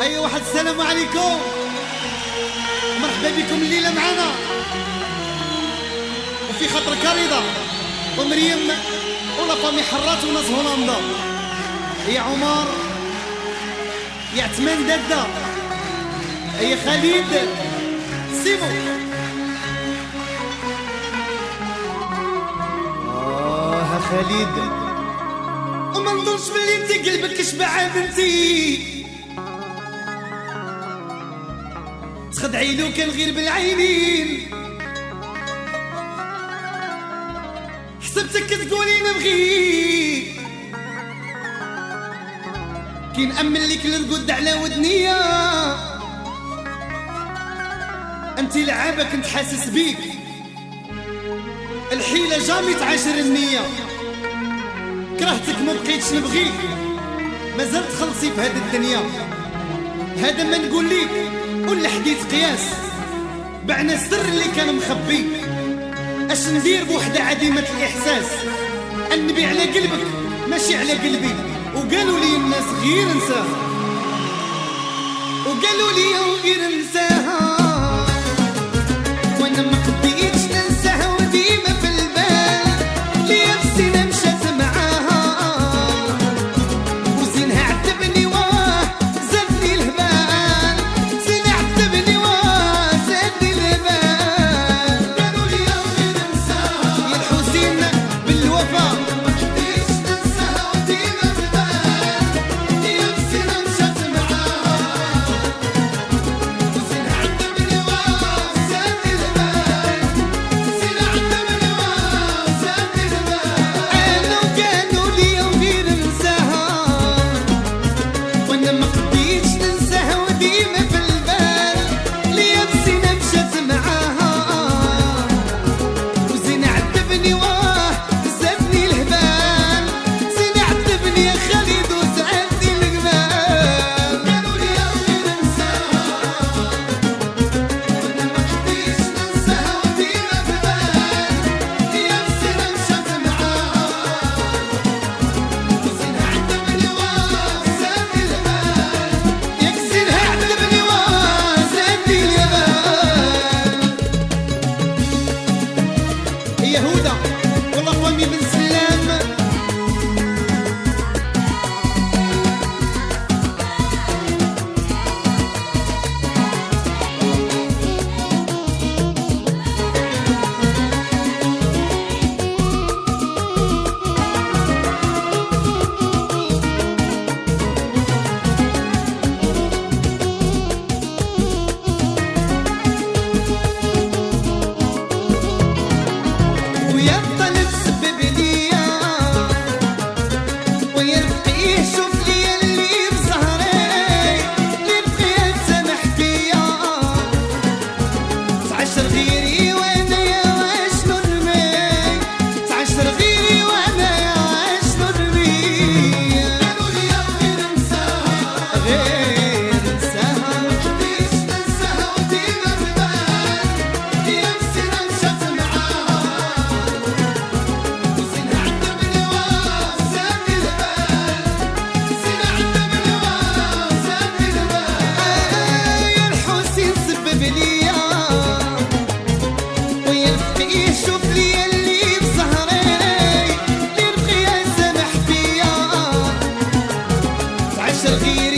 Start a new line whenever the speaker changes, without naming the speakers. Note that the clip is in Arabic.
أي واحد السلام عليكم. مرحبا بكم الليلة معنا. وفي خاطر كريضة ومريم ولا فامي حرات وناس هولندا. يا عمر يا عثمان دادا يا خالد سيمو آه خالد. وما نظنش بلي أنت قلبك شبع بنتي. تخدعي لو كان غير بالعينين. حسبتك تقولي نبغي كي نأمن لك الرقد على ودنيا أنت لعابة كنت حاسس بيك. الحيلة جامي تعاشر النية. كرهتك ما بقيتش نبغيك. مازال تخلصي في هذه الدنيا. هذا ما نقول ليك. ولا حديث قياس. بعنا السر اللي كان مخبي. أش ندير بوحدة عديمة الإحساس؟ النبي على قلبك ماشي على قلبي. وقالوا لي الناس غير نساها وقالوا لي غير نساها Ela foi me vencer. seu direito.